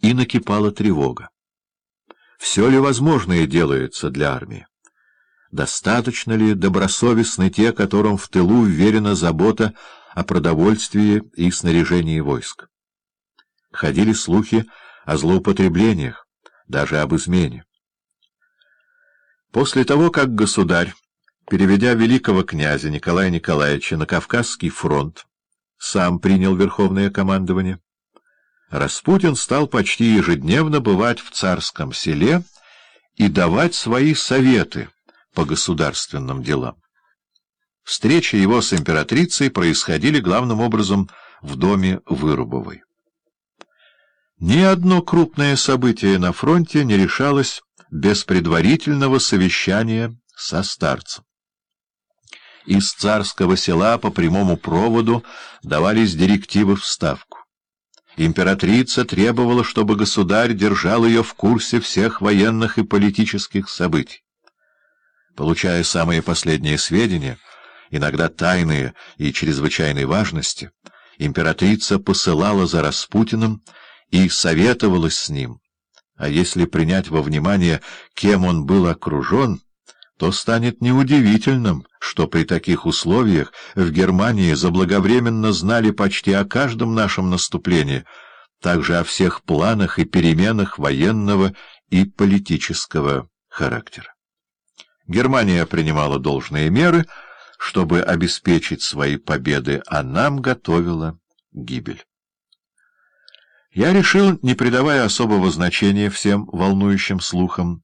и накипала тревога. Все ли возможное делается для армии? Достаточно ли добросовестны те, которым в тылу вверена забота о продовольствии и снаряжении войск? Ходили слухи о злоупотреблениях, даже об измене. После того, как государь, переведя великого князя Николая Николаевича на Кавказский фронт, сам принял верховное командование, Распутин стал почти ежедневно бывать в царском селе и давать свои советы по государственным делам. Встречи его с императрицей происходили главным образом в доме Вырубовой. Ни одно крупное событие на фронте не решалось без предварительного совещания со старцем. Из царского села по прямому проводу давались директивы в Ставку. Императрица требовала, чтобы государь держал ее в курсе всех военных и политических событий. Получая самые последние сведения, иногда тайные и чрезвычайной важности, императрица посылала за Распутиным и советовалась с ним, а если принять во внимание, кем он был окружен, то станет неудивительным, что при таких условиях в Германии заблаговременно знали почти о каждом нашем наступлении, также о всех планах и переменах военного и политического характера. Германия принимала должные меры, чтобы обеспечить свои победы, а нам готовила гибель. Я решил, не придавая особого значения всем волнующим слухам,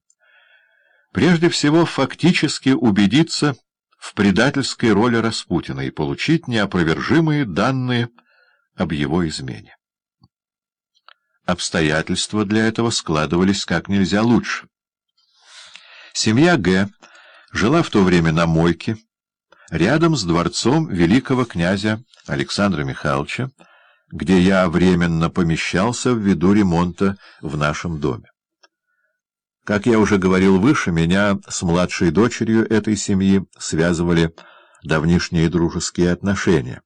прежде всего фактически убедиться в предательской роли Распутина и получить неопровержимые данные об его измене. Обстоятельства для этого складывались как нельзя лучше. Семья Г. жила в то время на Мойке, рядом с дворцом великого князя Александра Михайловича, где я временно помещался ввиду ремонта в нашем доме. Как я уже говорил выше, меня с младшей дочерью этой семьи связывали давнишние дружеские отношения.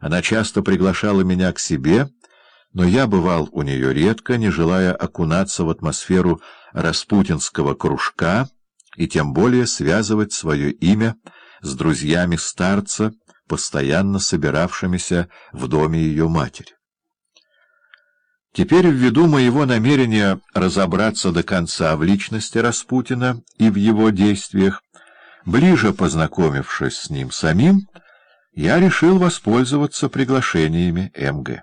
Она часто приглашала меня к себе, но я бывал у нее редко, не желая окунаться в атмосферу распутинского кружка и тем более связывать свое имя с друзьями старца, постоянно собиравшимися в доме ее матери. Теперь ввиду моего намерения разобраться до конца в личности Распутина и в его действиях, ближе познакомившись с ним самим, я решил воспользоваться приглашениями МГ.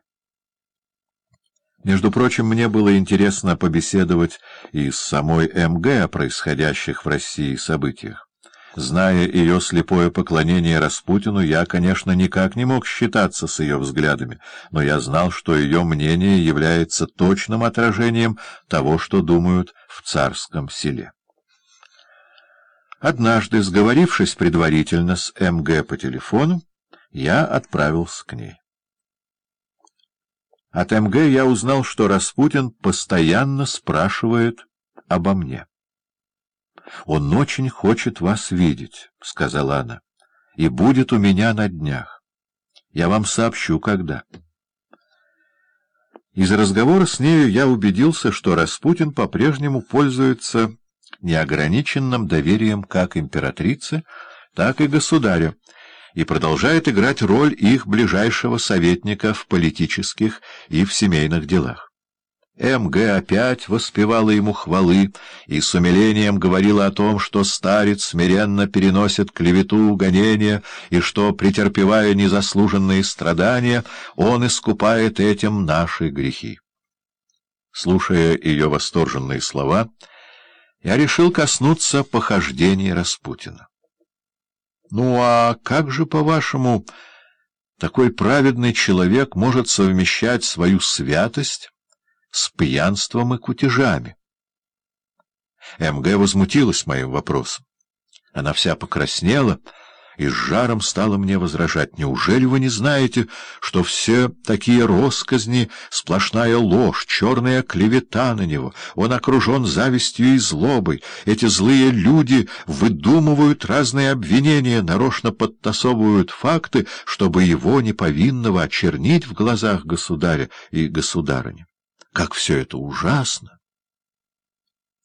Между прочим, мне было интересно побеседовать и с самой МГ о происходящих в России событиях. Зная ее слепое поклонение Распутину, я, конечно, никак не мог считаться с ее взглядами, но я знал, что ее мнение является точным отражением того, что думают в царском селе. Однажды, сговорившись предварительно с МГ по телефону, я отправился к ней. От МГ я узнал, что Распутин постоянно спрашивает обо мне. «Он очень хочет вас видеть», — сказала она, — «и будет у меня на днях. Я вам сообщу, когда». Из разговора с нею я убедился, что Распутин по-прежнему пользуется неограниченным доверием как императрицы, так и государя, и продолжает играть роль их ближайшего советника в политических и в семейных делах. М.Г. опять воспевала ему хвалы и с умилением говорила о том, что старец смиренно переносит клевету, гонения, и что, претерпевая незаслуженные страдания, он искупает этим наши грехи. Слушая ее восторженные слова, я решил коснуться похождений Распутина. «Ну а как же, по-вашему, такой праведный человек может совмещать свою святость?» С пьянством и кутежами. МГ возмутилась моим вопросом. Она вся покраснела и с жаром стала мне возражать. «Неужели вы не знаете, что все такие росказни — сплошная ложь, черная клевета на него? Он окружен завистью и злобой. Эти злые люди выдумывают разные обвинения, нарочно подтасовывают факты, чтобы его неповинного очернить в глазах государя и государыни». Как все это ужасно!